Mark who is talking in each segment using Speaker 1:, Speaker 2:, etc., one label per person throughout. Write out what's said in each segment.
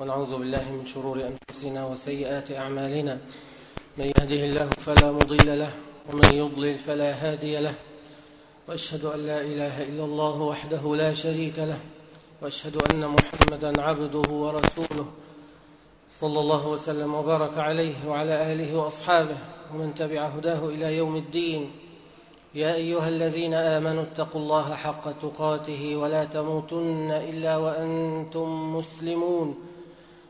Speaker 1: ونعوذ بالله من شرور أنفسنا وسيئات أعمالنا. من يهده الله فلا مضل له ومن يضلل فلا هادي له. وأشهد أن لا إله إلا الله وحده لا شريك له. وأشهد أن محمدا عبده ورسوله. صلى الله وسلم وبارك عليه وعلى آله وأصحابه ومن تبع هداه إلى يوم الدين. يا أيها الذين آمنوا اتقوا الله حق تقاته ولا تموتن إلا وأنتم مسلمون.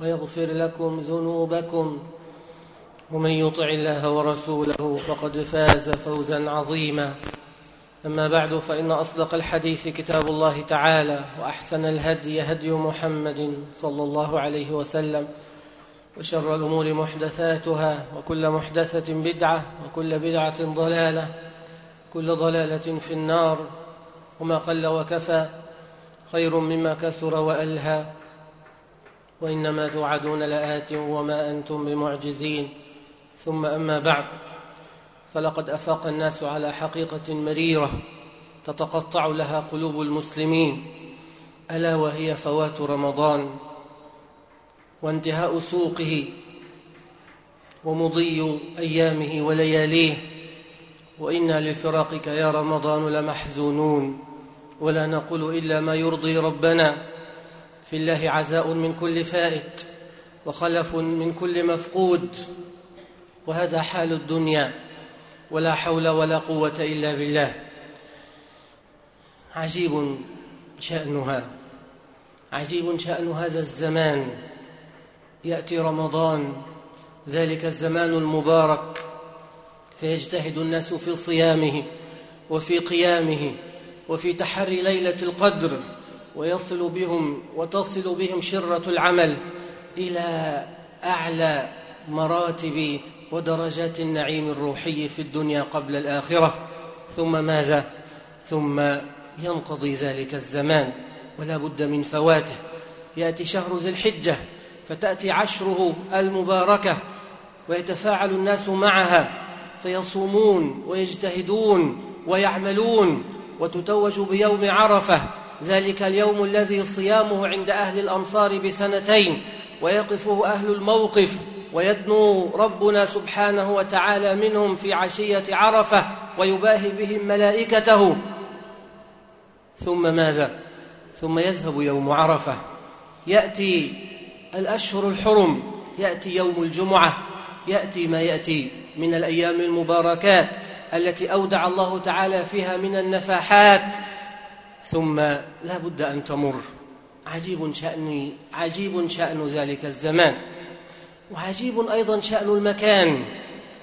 Speaker 1: ويغفر لكم ذنوبكم ومن يطع الله ورسوله فقد فاز فوزا عظيما. أما بعد فإن أصدق الحديث كتاب الله تعالى وأحسن الهدي هدي محمد صلى الله عليه وسلم وشر الأمور محدثاتها وكل محدثة بدعة وكل بدعة ضلالة كل ضلالة في النار. وما قل وكفى خير مما كثر وألهى. وإنما توعدون لآت وما أنتم بمعجزين. ثم أما بعد فلقد أفاق الناس على حقيقة مريرة تتقطع لها قلوب المسلمين. ألا وهي فوات رمضان وانتهاء سوقه ومضي أيامه ولياليه. وإنا لفراقك يا رمضان لمحزونون. ولا نقول إلا ما يرضي ربنا. في الله عزاء من كل فائت وخلف من كل مفقود وهذا حال الدنيا ولا حول ولا قوة إلا بالله. عجيب شأنها عجيب شأن هذا الزمان. يأتي رمضان ذلك الزمان المبارك فيجتهد الناس في صيامه وفي قيامه وفي تحري ليلة القدر. ويصل بهم وتصل بهم شرة العمل إلى أعلى مراتب ودرجات النعيم الروحي في الدنيا قبل الآخرة ثم ماذا؟ ثم ينقضي ذلك الزمان ولا بد من فواته يأتي شهر ذي الحجة فتأتي عشره المباركة ويتفاعل الناس معها فيصومون ويجتهدون ويعملون وتتوج بيوم عرفة ذلك اليوم الذي صيامه عند أهل الأمصار بسنتين ويقفه أهل الموقف ويدنو ربنا سبحانه وتعالى منهم في عشية عرفة ويباهي بهم ملائكته. ثم ماذا؟ ثم يذهب يوم عرفة. يأتي الأشهر الحرم يأتي يوم الجمعة يأتي ما يأتي من الأيام المباركات التي أودع الله تعالى فيها من النفاحات. ثم لا بد أن تمر. عجيب شأن عجيب شأن ذلك الزمان. وعجيب أيضا شأن المكان.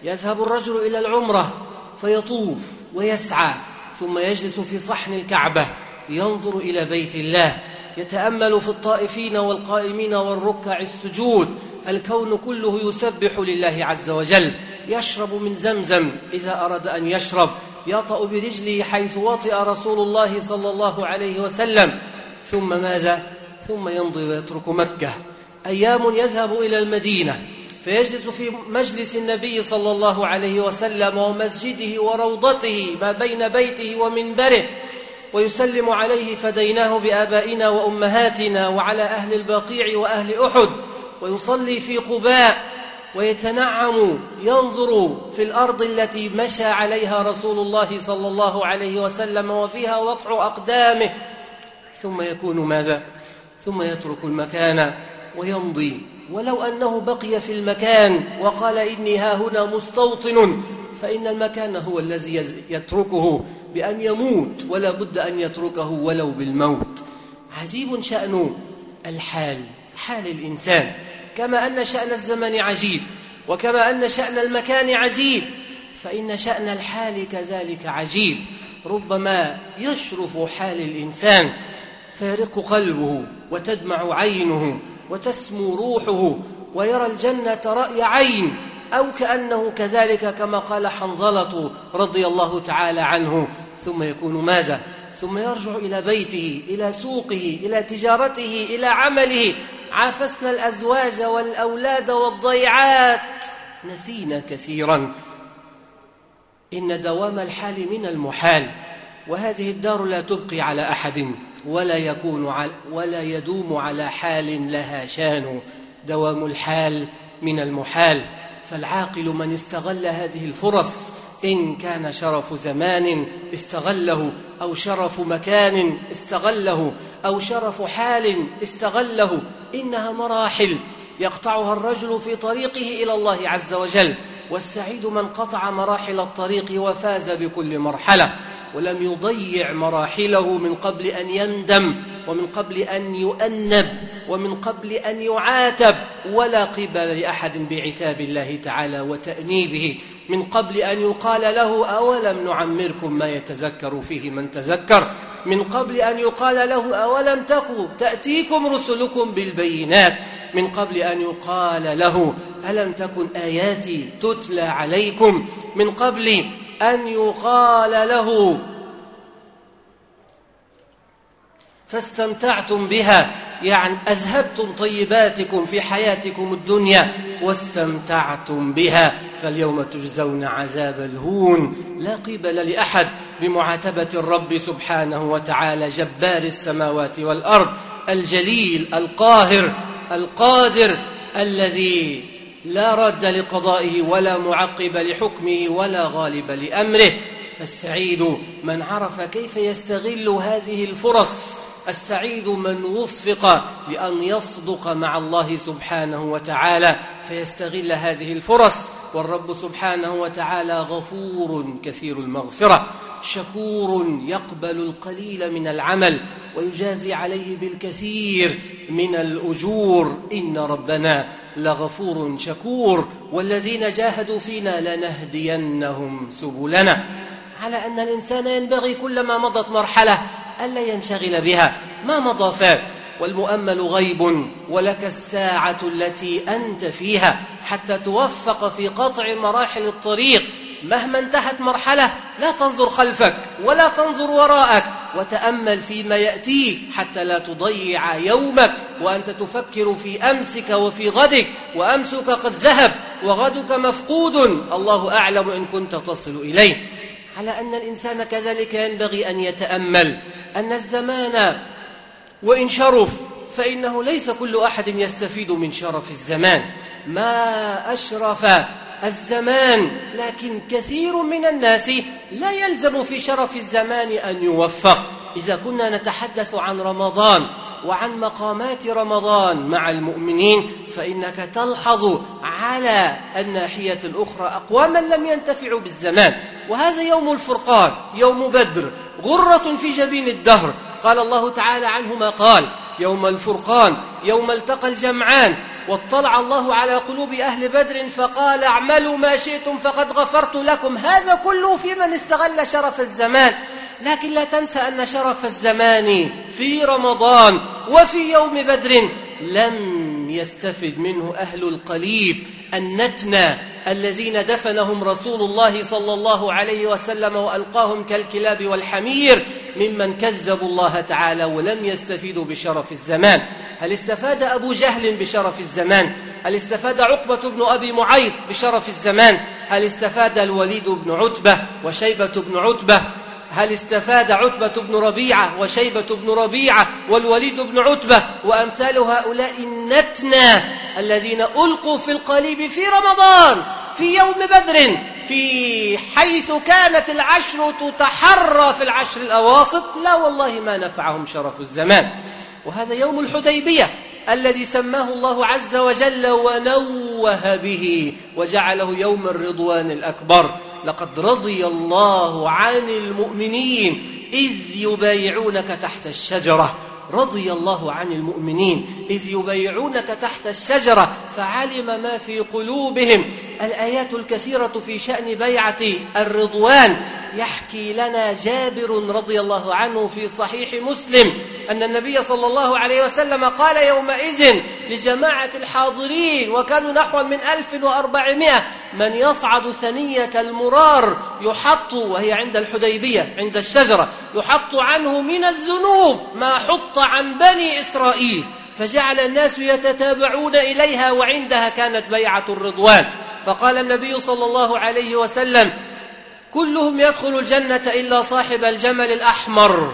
Speaker 1: يذهب الرجل إلى العمرة فيطوف ويسعى ثم يجلس في صحن الكعبة ينظر إلى بيت الله. يتأمل في الطائفين والقائمين والركع السجود. الكون كله يسبح لله عز وجل. يشرب من زمزم إذا أراد أن يشرب. يطأ برجله حيث وطئ رسول الله صلى الله عليه وسلم ثم ماذا؟ ثم يمضي ويترك مكة أيام يذهب إلى المدينة فيجلس في مجلس النبي صلى الله عليه وسلم ومسجده وروضته ما بين بيته ومنبره ويسلم عليه فديناه بآبائنا وأمهاتنا وعلى أهل البقيع وأهل أحد ويصلي في قباء ويتنعم ينظر في الأرض التي مشى عليها رسول الله صلى الله عليه وسلم وفيها وقع أقدامه. ثم يكون ماذا؟ ثم يترك المكان ويمضي. ولو أنه بقي في المكان وقال إني ها هنا مستوطن فإن المكان هو الذي يتركه بأن يموت ولا بد أن يتركه ولو بالموت. عجيب شأن الحال حال الإنسان. كما أن شأن الزمن عجيب وكما أن شأن المكان عجيب فإن شأن الحال كذلك عجيب. ربما يشرف حال الإنسان فيرق قلبه وتدمع عينه وتسمو روحه ويرى الجنة رأي عين أو كأنه كذلك كما قال حنظلة رضي الله تعالى عنه. ثم يكون ماذا؟ ثم يرجع إلى بيته إلى سوقه إلى تجارته إلى عمله. عافسنا الأزواج والأولاد والضيعات. نسينا كثيرا إن دوام الحال من المحال وهذه الدار لا تبقي على أحد ولا يكون على ولا يدوم على حال لها شان. دوام الحال من المحال. فالعاقل من استغل هذه الفرص إن كان شرف زمان استغله أو شرف مكان استغله أو شرف حال استغله. إنها مراحل يقطعها الرجل في طريقه إلى الله عز وجل والسعيد من قطع مراحل الطريق وفاز بكل مرحلة ولم يضيع مراحله من قبل أن يندم ومن قبل أن يؤنب ومن قبل أن يعاتب ولا قبل لأحد بعتاب الله تعالى وتأنيبه. من قبل أن يقال له أولم نعمركم ما يتذكر فيه من تذكر؟ من قبل أن يقال له أولم تكو تأتيكم رسلكم بالبينات. من قبل أن يقال له ألم تكن آياتي تتلى عليكم. من قبل أن يقال له فاستمتعتم بها. يعني أذهبتم طيباتكم في حياتكم الدنيا واستمتعتم بها. فاليوم تجزون عذاب الهون. لا قبل لأحد بمعاتبة الرب سبحانه وتعالى جبار السماوات والأرض الجليل القاهر القادر الذي لا رد لقضائه ولا معقب لحكمه ولا غالب لأمره. فالسعيد من عرف كيف يستغل هذه الفرص السعيد من وفق لأن يصدق مع الله سبحانه وتعالى فيستغل هذه الفرص والرب سبحانه وتعالى غفور كثير المغفرة شكور يقبل القليل من العمل ويجازي عليه بالكثير من الأجور. إن ربنا لغفور شكور والذين جاهدوا فينا لنهدينهم سبلنا. على أن الإنسان ينبغي كلما مضت مرحلة ألا ينشغل بها؟ ما مضى فات والمؤمل غيب ولك الساعة التي أنت فيها حتى توفق في قطع مراحل الطريق. مهما انتهت مرحلة لا تنظر خلفك ولا تنظر وراءك وتأمل فيما يأتيك حتى لا تضيع يومك. وأنت تفكر في أمسك وفي غدك وأمسك قد ذهب وغدك مفقود. الله أعلم إن كنت تصل إليه. على أن الإنسان كذلك ينبغي أن يتأمل أن الزمان وإن شرف فإنه ليس كل أحد يستفيد من شرف الزمان. ما أشرف الزمان لكن كثير من الناس لا يلزم في شرف الزمان أن يوفق. إذا كنا نتحدث عن رمضان وعن مقامات رمضان مع المؤمنين فإنك تلحظ على الناحية الأخرى أقواما لم ينتفعوا بالزمان. وهذا يوم الفرقان يوم بدر غرة في جبين الدهر. قال الله تعالى عنه ما قال يوم الفرقان يوم التقى الجمعان. واطلع الله على قلوب أهل بدر فقال اعملوا ما شئتم فقد غفرت لكم. هذا كله في من استغل شرف الزمان. لكن لا تنسى أن شرف الزمان في رمضان وفي يوم بدر لم يستفد منه أهل القليب النتنى الذين دفنهم رسول الله صلى الله عليه وسلم وألقاهم كالكلاب والحمير ممن كذبوا الله تعالى ولم يستفيدوا بشرف الزمان. هل استفاد أبو جهل بشرف الزمان؟ هل استفاد عقبة بن أبي معيط بشرف الزمان؟ هل استفاد الوليد بن عتبة وشيبة بن عتبة هل استفاد عتبة بن ربيعة وشيبة بن ربيعة والوليد بن عتبة وأمثال هؤلاء النتنى الذين ألقوا في القليب في رمضان في يوم بدر في حيث كانت العشر تتحرى في العشر الأواسط لا والله ما نفعهم شرف الزمان. وهذا يوم الحديبية الذي سماه الله عز وجل ونوه به وجعله يوم الرضوان الأكبر. لقد رضي الله عن المؤمنين إذ يبايعونك تحت الشجرة. رضي الله عن المؤمنين إذ يبايعونك تحت الشجرة فعلم ما في قلوبهم. الآيات الكثيرة في شأن بيعة الرضوان. يحكي لنا جابر رضي الله عنه في صحيح مسلم أن النبي صلى الله عليه وسلم قال يومئذ لجماعة الحاضرين وكانوا نحو من ألف وأربعمائة من يصعد ثنية المرار يحط وهي عند الحديبية عند الشجرة يحط عنه من الذنوب ما حط عن بني إسرائيل فجعل الناس يتتابعون إليها وعندها كانت بيعة الرضوان فقال النبي صلى الله عليه وسلم كلهم يدخل الجنة إلا صاحب الجمل الأحمر.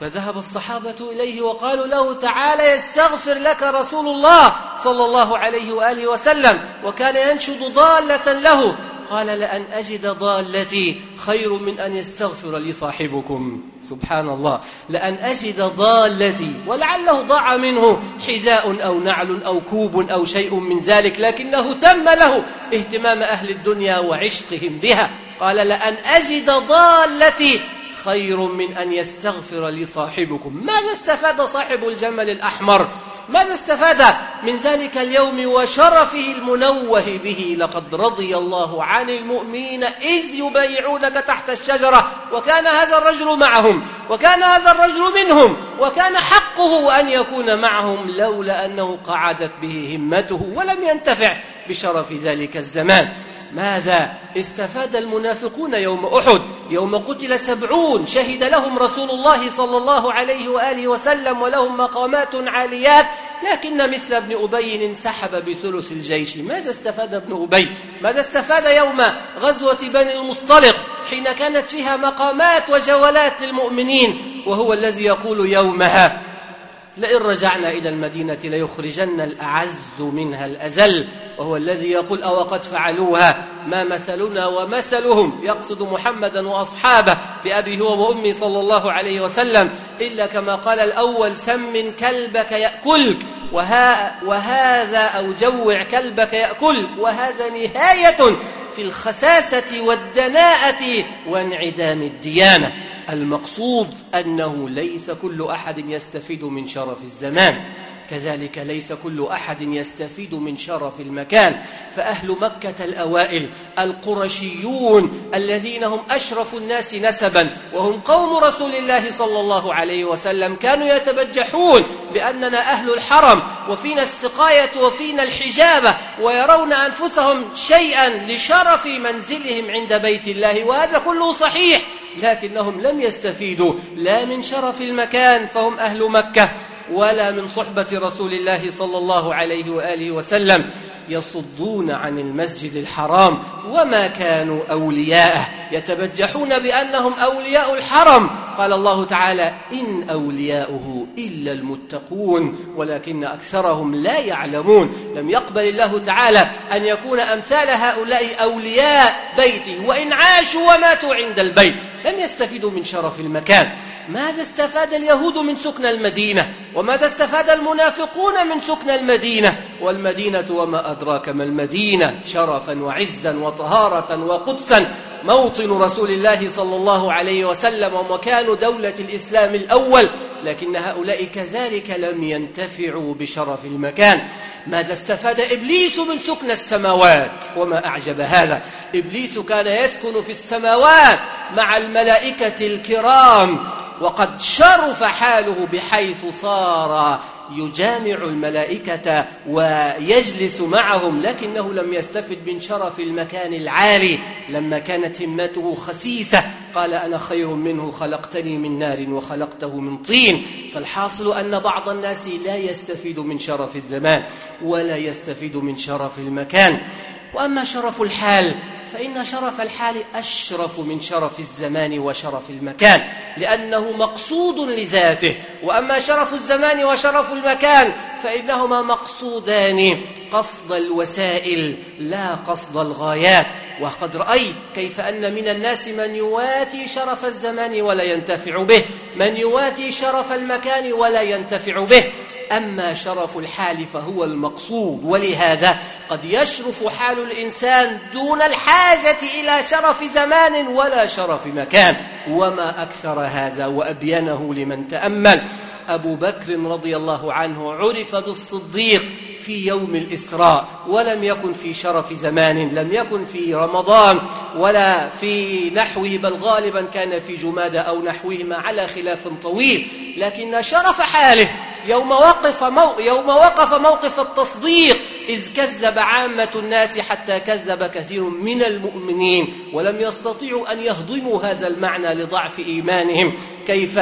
Speaker 1: فذهب الصحابة إليه وقالوا له تعالى يستغفر لك رسول الله صلى الله عليه وآله وسلم وكان ينشد ضالة له. قال لأن أجد ضالتي خير من أن يستغفر لي صاحبكم. سبحان الله. لأن أجد ضالتي ولعله ضاع منه حذاء أو نعل أو كوب أو شيء من ذلك لكنه تم له اهتمام أهل الدنيا وعشقهم بها. قال لأن أجد ضالتي خير من أن يستغفر لي صاحبكم. ماذا استفاد صاحب الجمل الأحمر؟ ماذا استفاد من ذلك اليوم وشرفه المنوه به؟ لقد رضي الله عن المؤمنين إذ يبايعونك تحت الشجرة وكان هذا الرجل معهم وكان هذا الرجل منهم وكان حقه أن يكون معهم لولا أنه قعدت به همته ولم ينتفع بشرف ذلك الزمان. ماذا؟ استفاد المنافقون يوم أحد يوم قتل سبعون شهد لهم رسول الله صلى الله عليه وآله وسلم ولهم مقامات عاليات لكن مثل ابن أبي انسحب بثلث الجيش. ماذا استفاد ابن أبي؟ ماذا استفاد يوم غزوة بني المصطلق حين كانت فيها مقامات وجولات للمؤمنين؟ وهو الذي يقول يومها لئن رجعنا إلى المدينة ليخرجن الأعز منها الأزل. وهو الذي يقول أو قد فعلوها ما مثلنا ومثلهم يقصد محمدا وأصحابه بأبي هو وأمي صلى الله عليه وسلم إلا كما قال الأول سم كلبك يأكلك وها وهذا أو جوع كلبك يأكلك وهذا نهاية في الخساسة والدناءة وانعدام الديانة المقصود أنه ليس كل أحد يستفيد من شرف الزمان كذلك ليس كل أحد يستفيد من شرف المكان. فأهل مكة الأوائل القرشيون الذين هم أشرف الناس نسبا وهم قوم رسول الله صلى الله عليه وسلم كانوا يتبجحون بأننا أهل الحرم وفينا السقاية وفينا الحجابة ويرون أنفسهم شيئا لشرف منزلهم عند بيت الله وهذا كله صحيح لكنهم لم يستفيدوا. لا من شرف المكان فهم أهل مكة. ولا من صحبة رسول الله صلى الله عليه وآله وسلم يصدون عن المسجد الحرام وما كانوا أولياءه. يتبجحون بأنهم أولياء الحرم. قال الله تعالى إن أولياؤه إلا المتقون ولكن أكثرهم لا يعلمون. لم يقبل الله تعالى أن يكون أمثال هؤلاء أولياء بيته. وإن عاشوا وماتوا عند البيت. لم يستفيدوا من شرف المكان. ماذا استفاد اليهود من سكن المدينة؟ وماذا استفاد المنافقون من سكن المدينة؟ والمدينة وما أدراك ما المدينة؟ شرفا وعزا وطهارة وقدسا. موطن رسول الله صلى الله عليه وسلم ومكان دولة الإسلام الأول. لكن هؤلاء كذلك لم ينتفعوا بشرف المكان. ماذا استفاد إبليس من سكن السماوات؟ وما أعجب هذا. إبليس كان يسكن في السماوات مع الملائكة الكرام. وقد شرف حاله بحيث صار يجامع الملائكة ويجلس معهم لكنه لم يستفد من شرف المكان العالي. لما كانت همته خسيسة قال أنا خير منه خلقتني من نار وخلقته من طين. فالحاصل أن بعض الناس لا يستفيد من شرف الزمان ولا يستفيد من شرف المكان. وأما شرف الحال فإن شرف الحال أشرف من شرف الزمان وشرف المكان. لأنه مقصود لذاته. وأما شرف الزمان وشرف المكان فإنهما مقصودان. قصد الوسائل لا قصد الغايات. وقد رأيت كيف أن من الناس من يواتي شرف الزمان ولا ينتفع به. من يواتي شرف المكان ولا ينتفع به. أما شرف الحال فهو المقصود ولهذا قد يشرف حال الإنسان دون الحاجة إلى شرف زمان ولا شرف مكان. وما أكثر هذا وأبينه لمن تأمل. أبو بكر رضي الله عنه عرف بالصديق في يوم الإسراء ولم يكن في شرف زمان لم يكن في رمضان ولا في نحوه بل غالبا كان في جمادة أو نحوهما على خلاف طويل. لكن شرف حاله يوم وقف, مو يوم وقف موقف التصديق إذ كذب عامة الناس حتى كذب كثير من المؤمنين ولم يستطيعوا أن يهضموا هذا المعنى لضعف إيمانهم. كيف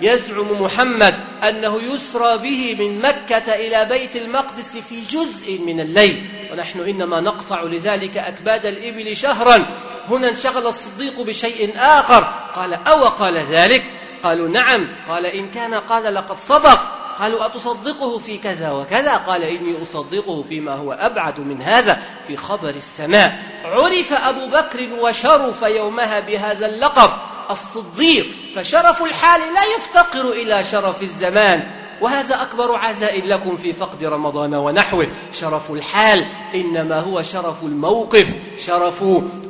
Speaker 1: يزعم محمد أنه يسرى به من مكة إلى بيت المقدس في جزء من الليل؟ ونحن إنما نقطع لذلك أكباد الإبل شهرا. هنا انشغل الصديق بشيء آخر. قال أو قال ذلك؟ قالوا نعم. قال إن كان قال لقد صدق. قالوا أتصدقه في كذا وكذا؟ قال إني أصدقه فيما هو أبعد من هذا في خبر السماء. عرف أبو بكر وشرف يومها بهذا اللقب. الصديق فشرف الحال لا يفتقر إلى شرف الزمان. وهذا أكبر عزاء لكم في فقد رمضان ونحوه. شرف الحال إنما هو شرف الموقف. شرف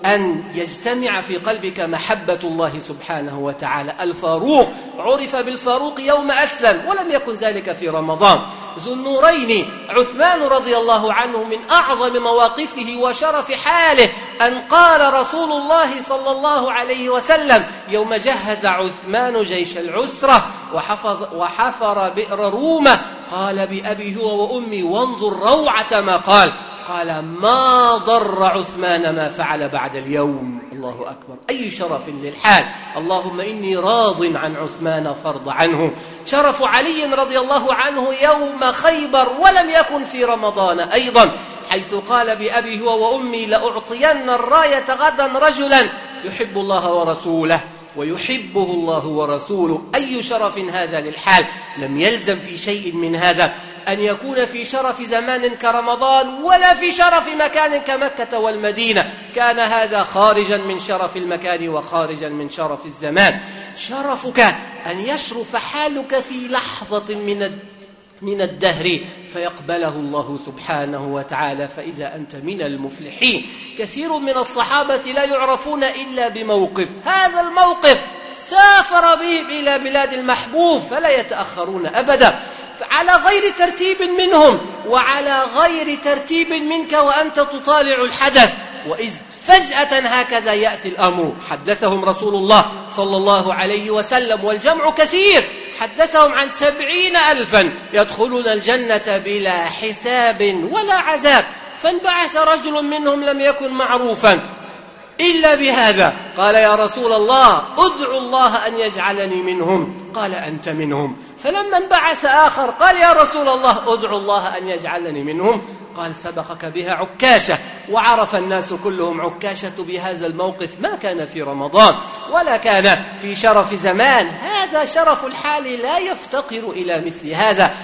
Speaker 1: أن يجتمع في قلبك محبة الله سبحانه وتعالى. الفاروق عرف بالفاروق يوم أسلم ولم يكن ذلك في رمضان. ذو النورين عثمان رضي الله عنه من أعظم مواقفه وشرف حاله أن قال رسول الله صلى الله عليه وسلم يوم جهز عثمان جيش العسرة وحفظ وحفر بئر رومة قال بأبي هو وأمي وانظر روعة ما قال. قال ما ضر عثمان ما فعل بعد اليوم. الله أكبر. أي شرف للحال. اللهم إني راض عن عثمان فرض عنه. شرف علي رضي الله عنه يوم خيبر ولم يكن في رمضان أيضا. حيث قال بأبي هو وأمي لأعطين الراية غدا رجلا يحب الله ورسوله ويحبه الله ورسوله. أي شرف هذا للحال؟ لم يلزم في شيء من هذا. أن يكون في شرف زمان كرمضان ولا في شرف مكان كمكة والمدينة. كان هذا خارجا من شرف المكان وخارجا من شرف الزمان. شرفك أن يشرف حالك في لحظة من من الدهر. فيقبله الله سبحانه وتعالى. فإذا أنت من المفلحين. كثير من الصحابة لا يعرفون إلا بموقف. هذا الموقف سافر بهم إلى بلاد المحبوب. فلا يتأخرون أبدا. على غير ترتيب منهم وعلى غير ترتيب منك وأنت تطالع الحدث. وإذ فجأة هكذا يأتي الأمر. حدثهم رسول الله صلى الله عليه وسلم والجمع كثير. حدثهم عن سبعين ألفا يدخلون الجنة بلا حساب ولا عذاب. فانبعث رجل منهم لم يكن معروفا إلا بهذا. قال يا رسول الله ادعو الله أن يجعلني منهم. قال أنت منهم. فلما انبعث آخر قال يا رسول الله ادعو الله أن يجعلني منهم. قال سبقك بها عكاشة. وعرف الناس كلهم عكاشة بهذا الموقف ما كان في رمضان ولا كان في شرف زمان هذا شرف الحال لا يفتقر إلى مثل هذا.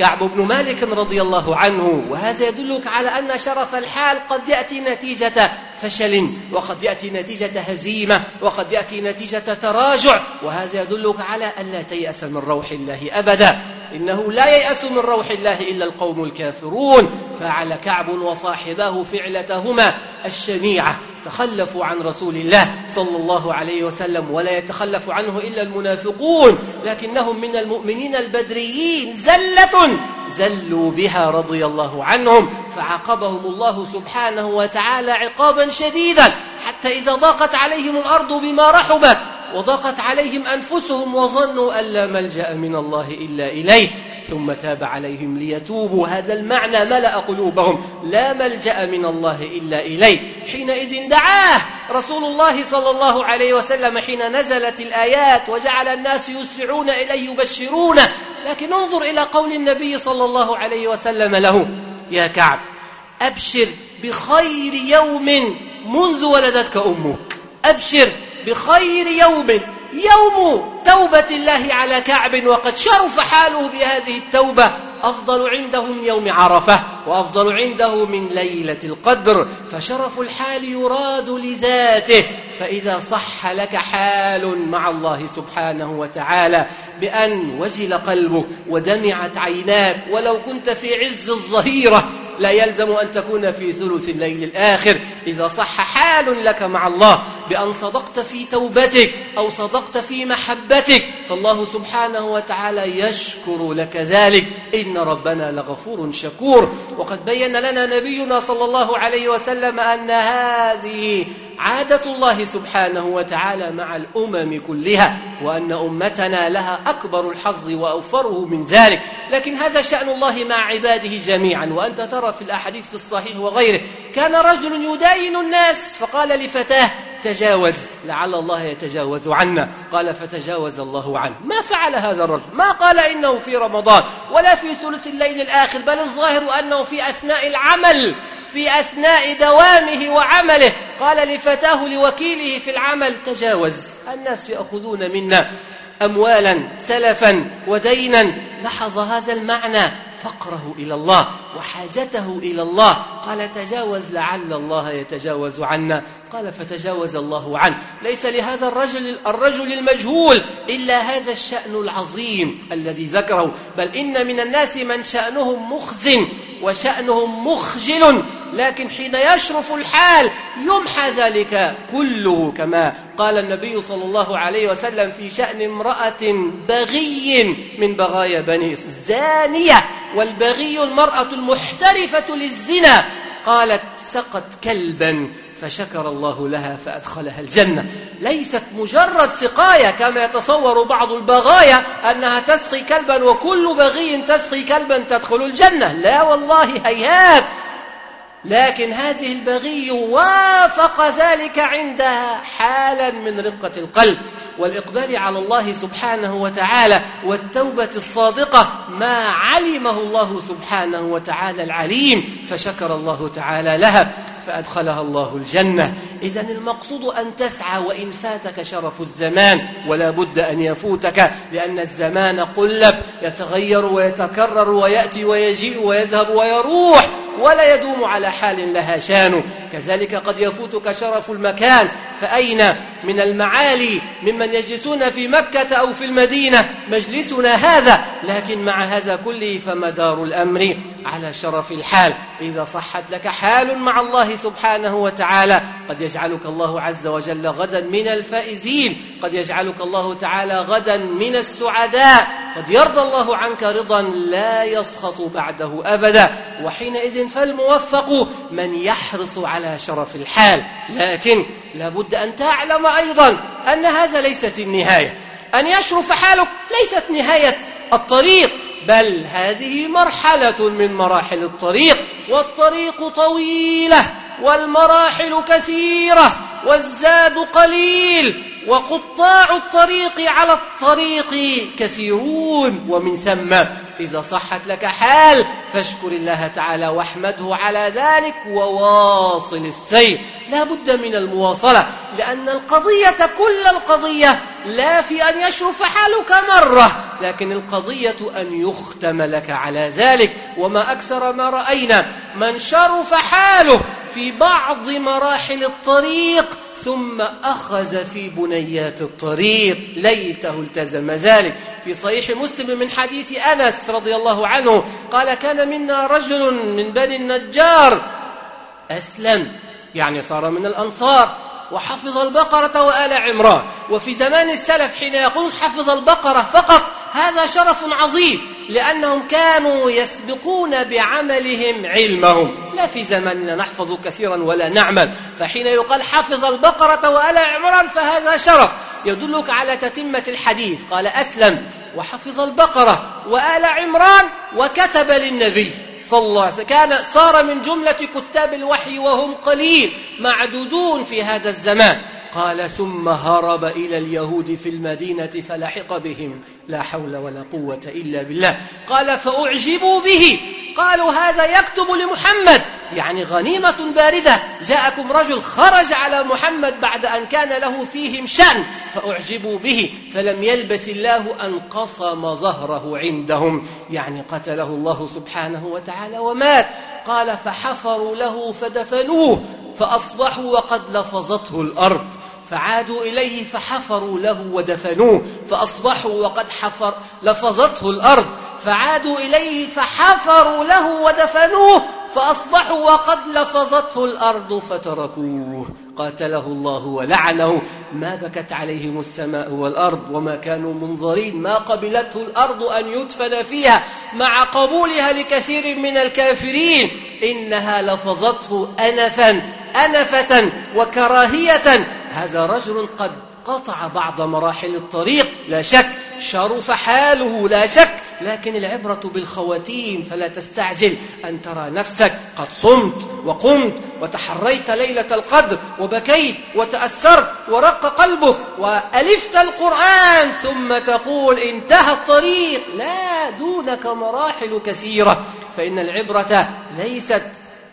Speaker 1: كعب بن مالك رضي الله عنه وهذا يدلك على أن شرف الحال قد يأتي نتيجة فشل وقد يأتي نتيجة هزيمة وقد يأتي نتيجة تراجع وهذا يدلك على أن لا تيأس من روح الله أبدا. إنه لا ييأس من روح الله إلا القوم الكافرون. فعل كعب وصاحباه فعلتهما الشنيعة. تخلفوا عن رسول الله صلى الله عليه وسلم ولا يتخلف عنه إلا المنافقون لكنهم من المؤمنين البدريين زلة زلوا بها رضي الله عنهم فعاقبهم الله سبحانه وتعالى عقابا شديدا حتى إذا ضاقت عليهم الأرض بما رحبت وضاقت عليهم أنفسهم وظنوا أن لا ملجأ من الله إلا إليه. ثم تاب عليهم ليتوبوا. هذا المعنى ملأ قلوبهم. لا ملجأ من الله إلا إليه. حينئذ دعاه رسول الله صلى الله عليه وسلم حين نزلت الآيات وجعل الناس يسرعون إليه يبشرونه لكن انظر إلى قول النبي صلى الله عليه وسلم له يا كعب أبشر بخير يوم منذ ولدتك أمك. أبشر بخير يوم يوم توبة الله على كعب وقد شرف حاله بهذه التوبة أفضل عنده من يوم عرفة وأفضل عنده من ليلة القدر فشرف الحال يراد لذاته. فإذا صح لك حال مع الله سبحانه وتعالى بأن وجل قلبك ودمعت عيناك ولو كنت في عز الظهيرة لا يلزم أن تكون في ثلث الليل الآخر. إذا صح حال لك مع الله بأن صدقت في توبتك أو صدقت في محبتك فالله سبحانه وتعالى يشكر لك ذلك. إن ربنا لغفور شكور. وقد بين لنا نبينا صلى الله عليه وسلم أن هذه عادة الله سبحانه وتعالى مع الأمم كلها وأن أمتنا لها أكبر الحظ وأوفره من ذلك. لكن هذا شأن الله مع عباده جميعا وأنت ترى في الأحاديث في الصحيح وغيره كان رجل يداين الناس فقال لفتاه تجاوز لعل الله يتجاوز عنا. قال فتجاوز الله عنه. ما فعل هذا الرجل؟ ما قال إنه في رمضان ولا في ثلث الليل الآخر بل الظاهر أنه في أثناء العمل. في أثناء دوامه وعمله. قال لفتاه لوكيله في العمل تجاوز الناس يأخذون منا أموالا سلفا ودينا. لاحظ هذا المعنى فقره إلى الله وحاجته إلى الله. قال تجاوز لعل الله يتجاوز عنا. قال فتجاوز الله عنه. ليس لهذا الرجل الرجل المجهول إلا هذا الشأن العظيم الذي ذكره. بل إن من الناس من شأنهم مخزن وشأنهم مخجل لكن حين يشرف الحال يمحى ذلك كله كما قال النبي صلى الله عليه وسلم في شأن امرأة بغي من بغايا بني زانية والبغي المرأة المحترفة للزنا. قالت سقت كلبا فشكر الله لها فأدخلها الجنة. ليست مجرد سقاية كما يتصور بعض البغايا أنها تسقي كلبا وكل بغي تسقي كلبا تدخل الجنة. لا والله هيهات. لكن هذه البغي وافق ذلك عندها حالا من رقة القلب. والإقبال على الله سبحانه وتعالى والتوبة الصادقة ما علمه الله سبحانه وتعالى العليم. فشكر الله تعالى لها. فأدخلها الله الجنة. إذا المقصود أن تسعى وإن فاتك شرف الزمان ولا بد أن يفوتك لأن الزمان قلب يتغير ويتكرر ويأتي ويجيء ويذهب ويروح ولا يدوم على حال لها شان. كذلك قد يفوتك شرف المكان. فأين من المعالي ممن يجلسون في مكة أو في المدينة؟ مجلسنا هذا. لكن مع هذا كله فمدار الأمر على شرف الحال. إذا صحت لك حال مع الله سبحانه وتعالى قد يجعلك الله عز وجل غدا من الفائزين. قد يجعلك الله تعالى غدا من السعداء. قد يرضى الله عنك رضا لا يسخط بعده أبدا. وحينئذ فالموفق من يحرص على شرف الحال. لكن لابد أن تعلم أيضا أن هذا ليست النهاية. أن يشرف حالك ليست نهاية الطريق بل هذه مرحلة من مراحل الطريق والطريق طويلة والمراحل كثيرة والزاد قليل وقطاع الطريق على الطريق كثيرون. ومن ثم إذا صحت لك حال فاشكر الله تعالى واحمده على ذلك وواصل السير. لا بد من المواصلة لأن القضية كل القضية لا في أن يشرف حالك مرة لكن القضية أن يختم لك على ذلك. وما أكثر ما رأينا من شرف حاله في بعض مراحل الطريق ثم أخذ في بنيات الطريق ليته التزم ذلك. في صحيح مسلم من حديث أنس رضي الله عنه قال كان منا رجل من بني النجار أسلم يعني صار من الأنصار. وحفظ البقرة وآل عمران. وفي زمان السلف حين يقولون حفظ البقرة فقط هذا شرف عظيم لأنهم كانوا يسبقون بعملهم علمهم. لا في زماننا نحفظ كثيرا ولا نعمل. فحين يقال حفظ البقرة وآل عمران فهذا شرف. يدلك على تتمة الحديث. قال أسلم وحفظ البقرة وآل عمران وكتب للنبي. صلى الله عليه وسلم كان صار من جملة كتاب الوحي وهم قليل معدودون في هذا الزمان. قال ثم هرب إلى اليهود في المدينة فلحق بهم. لا حول ولا قوة إلا بالله. قال فأعجبوا به. قالوا هذا يكتب لمحمد. يعني غنيمة باردة. جاءكم رجل خرج على محمد بعد أن كان له فيهم شأن فأعجبوا به فلم يلبث الله أن قصم ظهره عندهم. يعني قتله الله سبحانه وتعالى ومات. قال فحفروا له فدفنوه فأصبحوا وقد لفظته الأرض. فعادوا إليه فحفروا له ودفنوه فأصبحوا وقد حفر لفظته الأرض. فعادوا إليه فحفروا له ودفنوه فأصبحوا وقد لفظته الأرض فتركوه. قاتله الله ولعنه. ما بكت عليهم السماء والأرض وما كانوا منظرين. ما قبلته الأرض أن يدفن فيها مع قبولها لكثير من الكافرين. إنها لفظته أنفا أنفة وكراهية. هذا رجل قد قطع بعض مراحل الطريق. لا شك شرف حاله لا شك لكن العبرة بالخواتيم فلا تستعجل. أن ترى نفسك قد صمت وقمت وتحريت ليلة القدر وبكيت وتأثرت ورق قلبك وألفت القرآن ثم تقول انتهى الطريق لا دونك مراحل كثيرة. فإن العبرة ليست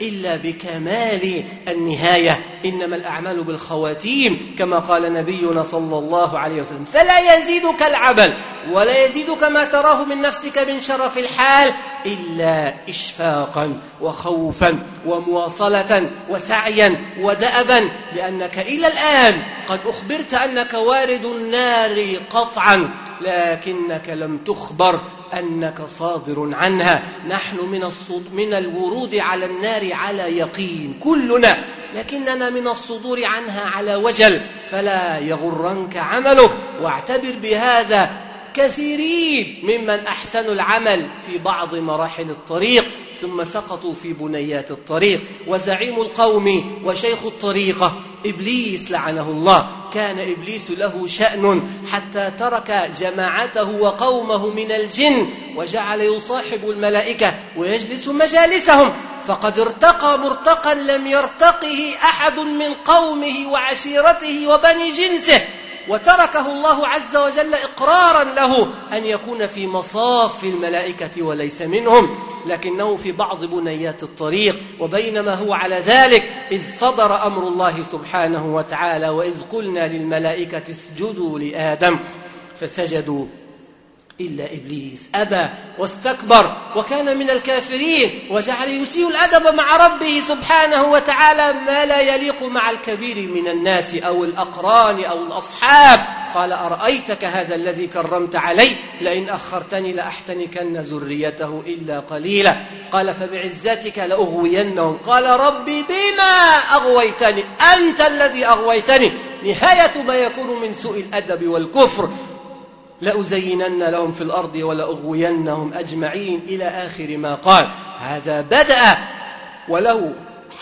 Speaker 1: إلا بكمال النهاية. إنما الأعمال بالخواتيم كما قال نبينا صلى الله عليه وسلم. فلا يزيدك العمل ولا يزيدك ما تراه من نفسك من شرف الحال إلا إشفاقا وخوفا ومواصلة وسعيا ودأبا. لأنك إلى الآن قد أخبرت أنك وارد النار قطعا لكنك لم تخبر أنك صادر عنها. نحن من, الصد... من الورود على النار على يقين كلنا لكننا من الصدور عنها على وجل. فلا يغرنك عملك. واعتبر بهذا كثيرين ممن أحسنوا العمل في بعض مراحل الطريق. ثم سقطوا في بنيات الطريق وزعيم القوم وشيخ الطريقة إبليس لعنه الله. كان إبليس له شأن حتى ترك جماعته وقومه من الجن وجعل يصاحب الملائكة ويجلس مجالسهم. فقد ارتقى مرتقا لم يرتقه أحد من قومه وعشيرته وبني جنسه. وتركه الله عز وجل إقرارا له أن يكون في مصاف الملائكة وليس منهم. لكنه في بعض بنيات الطريق وبينما هو على ذلك إذ صدر أمر الله سبحانه وتعالى وإذ قلنا للملائكة اسجدوا لآدم فسجدوا. إلا إبليس. أبى واستكبر وكان من الكافرين وجعل يسيء الأدب مع ربه سبحانه وتعالى ما لا يليق مع الكبير من الناس أو الأقران أو الأصحاب. قال أرأيتك هذا الذي كرمت علي؟ لئن أخرتني لأحتنكن ذريته إلا قليلا. قال فبعزتك لأغوينهم. قال ربي بما أغويتني؟ أنت الذي أغويتني. نهاية ما يكون من سوء الأدب والكفر. لأزينن لهم في الأرض ولأغوينهم أجمعين إلى آخر ما قال. هذا بدأ وله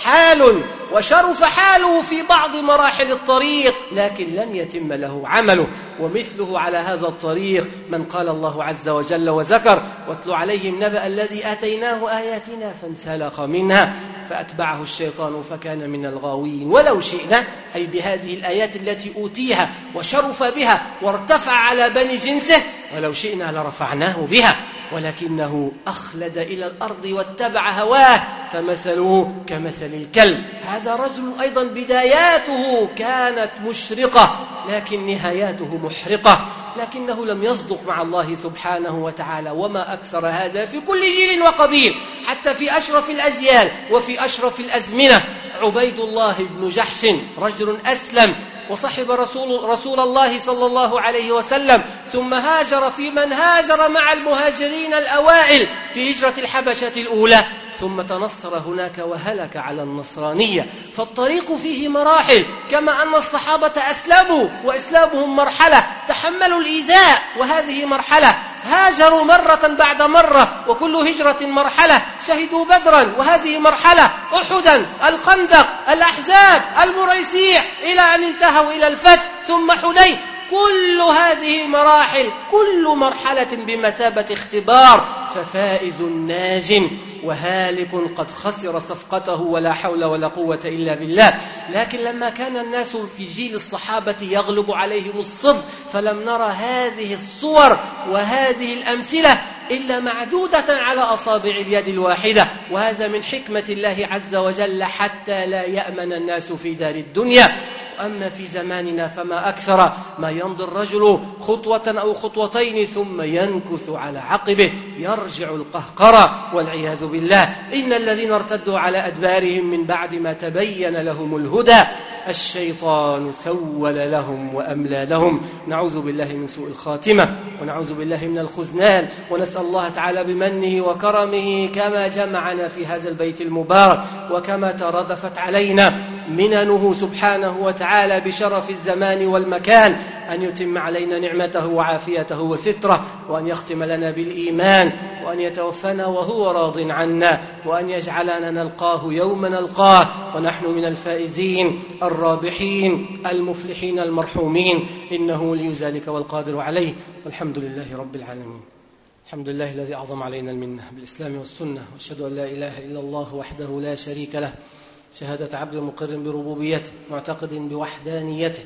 Speaker 1: حال وشرف حاله في بعض مراحل الطريق لكن لم يتم له عمله. ومثله على هذا الطريق من قال الله عز وجل وذكر واتل عليهم نبأ الذي آتيناه آياتنا فانسلخ منها. فأتبعه الشيطان فكان من الغاوين. ولو شئنا أي بهذه الآيات التي أوتيها وشرف بها وارتفع على بني جنسه ولو شئنا لرفعناه بها. ولكنه أخلد إلى الأرض واتبع هواه فمثله كمثل الكلب. هذا رجل أيضا بداياته كانت مشرقة لكن نهاياته محرقة لكنه لم يصدق مع الله سبحانه وتعالى. وما أكثر هذا في كل جيل وقبيل حتى في أشرف الأجيال وفي أشرف الأزمنة. عبيد الله بن جحش رجل أسلم وصحب رسول, رسول الله صلى الله عليه وسلم ثم هاجر في من هاجر مع المهاجرين الأوائل في هجرة الحبشة الأولى. ثم تنصر هناك وهلك على النصرانية. فالطريق فيه مراحل كما أن الصحابة أسلموا وإسلامهم مرحلة تحملوا الإيذاء وهذه مرحلة. هاجروا مرة بعد مرة وكل هجرة مرحلة. شهدوا بدرا وهذه مرحلة. أحدا الخندق الأحزاب المريسيع إلى أن انتهوا إلى الفتح. ثم حنين. كل هذه مراحل كل مرحلة بمثابة اختبار. ففائز ناج وهالك قد خسر صفقته ولا حول ولا قوة إلا بالله. لكن لما كان الناس في جيل الصحابة يغلب عليهم الصدق فلم نرى هذه الصور وهذه الأمثلة إلا معدودة على أصابع اليد الواحدة. وهذا من حكمة الله عز وجل حتى لا يأمن الناس في دار الدنيا. أما في زماننا فما أكثر ما يمضي الرجل خطوة أو خطوتين ثم ينكث على عقبه يرجع القهقرة والعياذ بالله. إن الذين ارتدوا على أدبارهم من بعد ما تبين لهم الهدى الشيطان سول لهم وأملى لهم. نعوذ بالله من سوء الخاتمة ونعوذ بالله من الخزنان ونسأل الله تعالى بمنه وكرمه كما جمعنا في هذا البيت المبارك وكما تردفت علينا. مننه سبحانه وتعالى بشرف الزمان والمكان أن يتم علينا نعمته وعافيته وستره وأن يختم لنا بالإيمان وأن يتوفنا وهو راض عنا وأن يجعلنا نلقاه يوم نلقاه ونحن من الفائزين الرابحين المفلحين المرحومين إنه لي ذلك والقادر عليه والحمد لله رب العالمين. الحمد لله الذي أعظم علينا المنة بالإسلام والسنة وأشهد أن لا إله إلا الله وحده لا شريك له شهادة عبد مقر بربوبيته معتقد بوحدانيته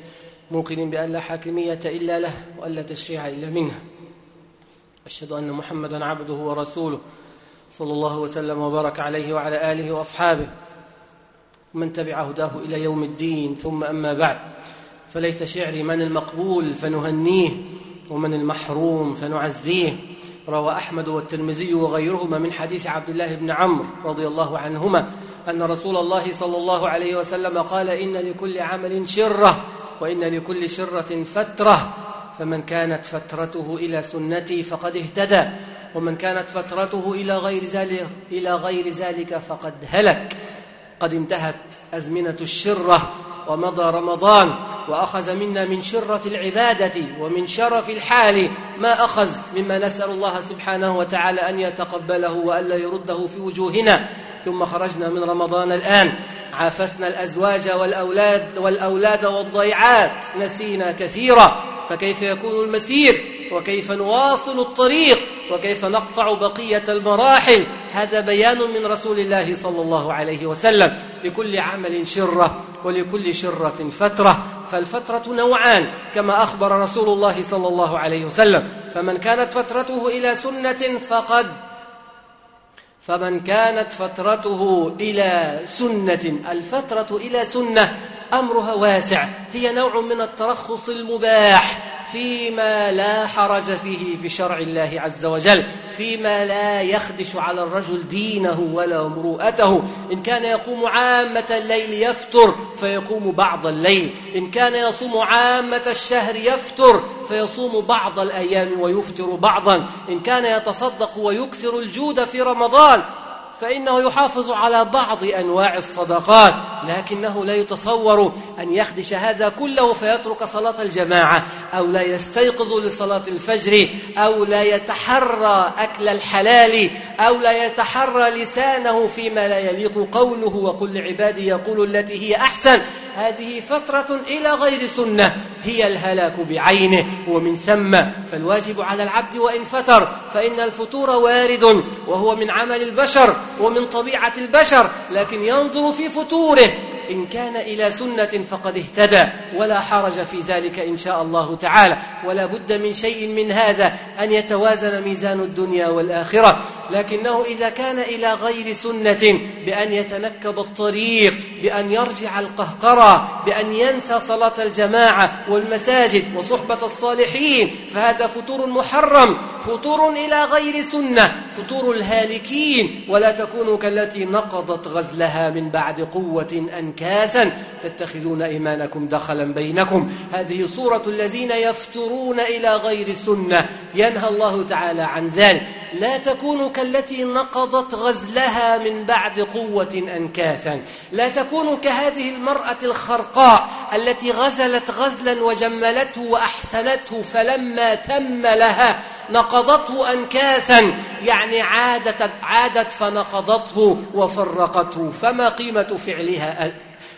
Speaker 1: موقن بأن لا حاكمية إلا له وأن لا تشريع إلا منه. أشهد أن محمدا عبده ورسوله صلى الله وسلم وبارك عليه وعلى آله وأصحابه. ومن تبع هداه إلى يوم الدين ثم أما بعد فليت شعري من المقبول فنهنيه ومن المحروم فنعزيه. روى أحمد والترمذي وغيرهما من حديث عبد الله بن عمرو رضي الله عنهما أن رسول الله صلى الله عليه وسلم قال إن لكل عمل شرة وإن لكل شرة فترة. فمن كانت فترته إلى سنتي فقد اهتدى ومن كانت فترته إلى غير ذلك إلى غير ذلك فقد هلك. قد انتهت أزمنة الشرة ومضى رمضان وأخذ منا من شرة العبادة ومن شرف الحال. ما أخذ مما نسأل الله سبحانه وتعالى أن يتقبله وألا يرده في وجوهنا. ثم خرجنا من رمضان الآن. عافسنا الأزواج والأولاد والأولاد والضيعات. نسينا كثيرا. فكيف يكون المسير؟ وكيف نواصل الطريق؟ وكيف نقطع بقية المراحل؟ هذا بيان من رسول الله صلى الله عليه وسلم. لكل عمل شرة ولكل شرة فترة. فالفترة نوعان كما أخبر رسول الله صلى الله عليه وسلم. فمن كانت فترته إلى سنة فقد فمن كانت فترته إلى سنة الفترة إلى سنة أمرها واسع هي نوع من الترخص المباح. فيما لا حرج فيه في شرع الله عز وجل فيما لا يخدش على الرجل دينه ولا مروءته. إن كان يقوم عامة الليل يفتر فيقوم بعض الليل. إن كان يصوم عامة الشهر يفتر فيصوم بعض الأيام ويفتر بعضا. إن كان يتصدق ويكثر الجود في رمضان فإنه يحافظ على بعض أنواع الصدقات لكنه لا يتصور أن يخدش هذا كله فيترك صلاة الجماعة أو لا يستيقظ لصلاة الفجر أو لا يتحرى أكل الحلال أو لا يتحرى لسانه فيما لا يليق قوله وقل لعبادي يقول التي هي أحسن. هذه فترة إلى غير سنة هي الهلاك بعينه ومن ثم فالواجب على العبد وإن فتر فإن الفتور وارد وهو من عمل البشر ومن طبيعة البشر لكن ينظر في فتوره إن كان إلى سنة فقد اهتدى ولا حرج في ذلك إن شاء الله تعالى. ولا بد من شيء من هذا أن يتوازن ميزان الدنيا والآخرة. لكنه إذا كان إلى غير سنة بأن يتنكب الطريق بأن يرجع القهقرة بأن ينسى صلاة الجماعة والمساجد وصحبة الصالحين فهذا فتور محرم فتور إلى غير سنة فتور الهالكين ولا تكونوا كالتي نقضت غزلها من بعد قوة أنكاثا تتخذون إيمانكم دخلا بينكم. هذه صورة الذين يفترون إلى غير سنة ينهى الله تعالى عن ذلك. لا تكونوا كالتي نقضت غزلها من بعد قوة أنكاثا. لا تكونوا كهذه المرأة الخرقاء التي غزلت غزلا وجملته وأحسنته فلما تم لها نقضته أنكاثا. يعني عادت, عادت فنقضته وفرقته. فما قيمة فعلها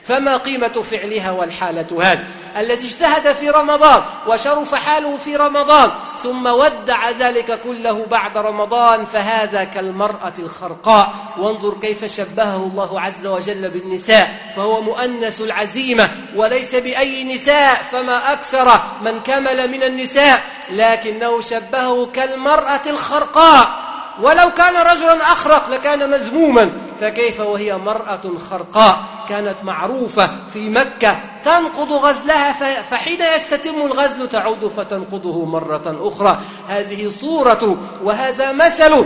Speaker 1: فما قيمة فعلها والحالة هذه؟ الذي اجتهد في رمضان وشرف حاله في رمضان ثم ودع ذلك كله بعد رمضان فهذا كالمرأة الخرقاء. وانظر كيف شبهه الله عز وجل بالنساء فهو مؤنس العزيمة وليس بأي نساء فما أكثر من كمل من النساء لكنه شبهه كالمرأة الخرقاء. ولو كان رجلا أخرق لكان مذموما فكيف وهي مرأة خرقاء كانت معروفة في مكة تنقض غزلها فحين يستتم الغزل تعود فتنقضه مرة أخرى هذه صورة وهذا مثل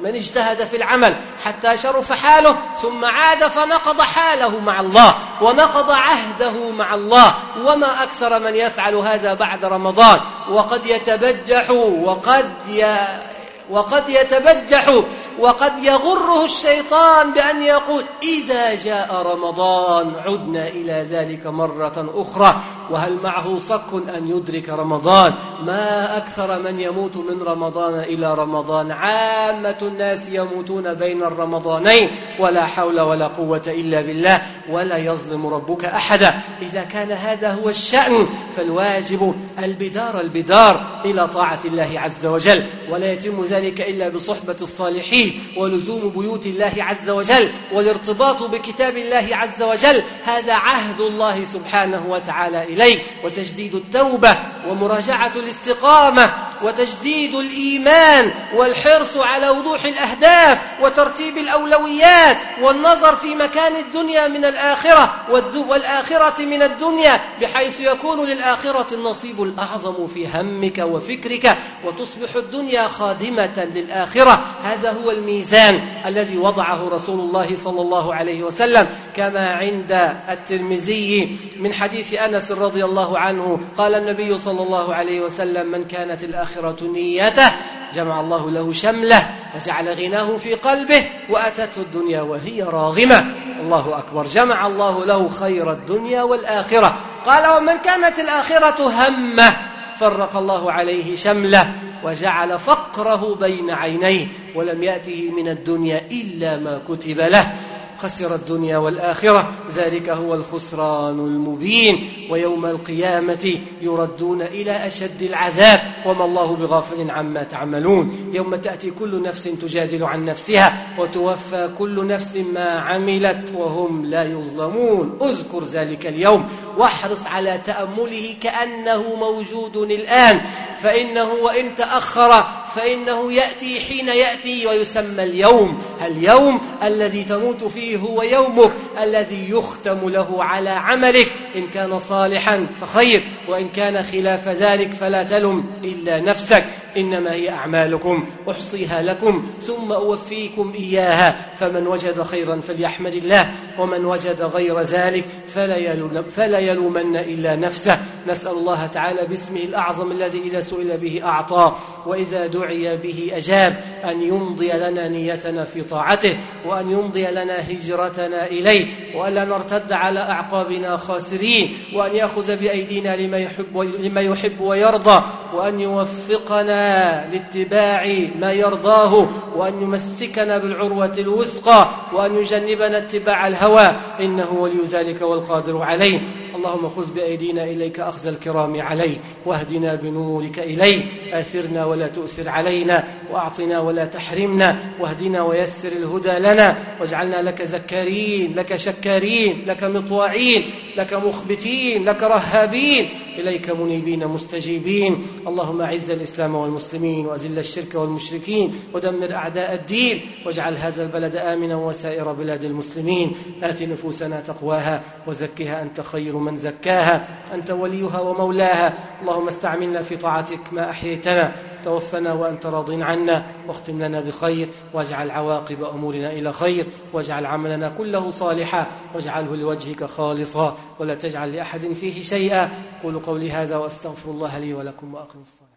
Speaker 1: من اجتهد في العمل حتى شرف حاله ثم عاد فنقض حاله مع الله ونقض عهده مع الله وما أكثر من يفعل هذا بعد رمضان وقد يتبجح وقد. وقد يتبجح وقد يغره الشيطان بأن يقول إذا جاء رمضان عدنا إلى ذلك مرة أخرى. وهل معه صك أن يدرك رمضان؟ ما أكثر من يموت من رمضان إلى رمضان. عامة الناس يموتون بين الرمضانين. ولا حول ولا قوة إلا بالله. ولا يظلم ربك أحدا. إذا كان هذا هو الشأن فالواجب البدار البدار إلى طاعة الله عز وجل. ولا يتم ذلك إلا بصحبة الصالحين ولزوم بيوت الله عز وجل والارتباط بكتاب الله عز وجل. هذا عهد الله سبحانه وتعالى إليه. وتجديد التوبة ومراجعة الاستقامة وتجديد الإيمان والحرص على وضوح الأهداف وترتيب الأولويات والنظر في مكان الدنيا من الآخرة والآخرة من الدنيا بحيث يكون للآخرة النصيب الأعظم في همك وفكرك وتصبح الدنيا خادمة للآخرة. هذا هو الميزان الذي وضعه رسول الله صلى الله عليه وسلم كما عند الترمذي من حديث أنس رضي الله عنه قال النبي صلى الله عليه وسلم من كانت الآخرة نيته جمع الله له شمله وجعل غناه في قلبه وأتته الدنيا وهي راغمة. الله أكبر. جمع الله له خير الدنيا والآخرة. قال ومن كانت الآخرة همة فرق الله عليه شمله وجعل فقره بين عينيه ولم يأته من الدنيا إلا ما كتب له. خسر الدنيا والآخرة ذلك هو الخسران المبين. ويوم القيامة يردون إلى أشد العذاب وما الله بغافل عما تعملون. يوم تأتي كل نفس تجادل عن نفسها وتوفى كل نفس ما عملت وهم لا يظلمون. اذكر ذلك اليوم. واحرص على تأمله كأنه موجود الآن. فإنه وإن تأخر فإنه يأتي حين يأتي ويسمى اليوم. اليوم الذي تموت فيه هو يومك الذي يختم له على عملك. إن كان صالحا فخير وإن كان خلاف ذلك فلا تلم إلا نفسك. إنما هي أعمالكم أحصيها لكم ثم أوفيكم إياها. فمن وجد خيرا فليحمد الله ومن وجد غير ذلك فلا, يلوم فلا يلومن إلا نفسه. نسأل الله تعالى باسمه الأعظم الذي إذا سئل به أعطى وإذا دعي به أجاب أن يمضي لنا نيتنا في طاعته وأن يمضي لنا هجرتنا إليه وألا نرتد على أعقابنا خاسرين وأن يأخذ بأيدينا لما يحب, لما يحب ويرضى. وأن يوفقنا لاتباع ما يرضاه وأن يمسكنا بالعروة الوثقى وأن يجنبنا اتباع الهوى. إنه ولي ذلك والقادر عليه. اللهم خذ بأيدينا إليك أخذ الكرام عليه واهدنا بنورك إليه. آثرنا ولا تؤثر علينا وأعطنا ولا تحرمنا. واهدنا ويسر الهدى لنا. واجعلنا لك ذكارين لك شكارين لك مطواعين لك مخبتين لك رهابين. إليك منيبين مستجيبين. اللهم أعز الإسلام والمسلمين وأذل الشرك والمشركين ودمر أعداء الدين واجعل هذا البلد آمنا وسائر بلاد المسلمين. آت نفوسنا تقواها وزكها أنت خير من زكاها. أنت وليها ومولاها. اللهم استعملنا في طاعتك ما أحييتنا. توفنا وأنت راض عنا واختم لنا بخير واجعل عواقب أمورنا إلى خير واجعل عملنا كله صالحا واجعله لوجهك خالصا ولا تجعل لأحد فيه شيئا. قولوا قولي هذا وأستغفر الله لي ولكم وأقم الصلاة.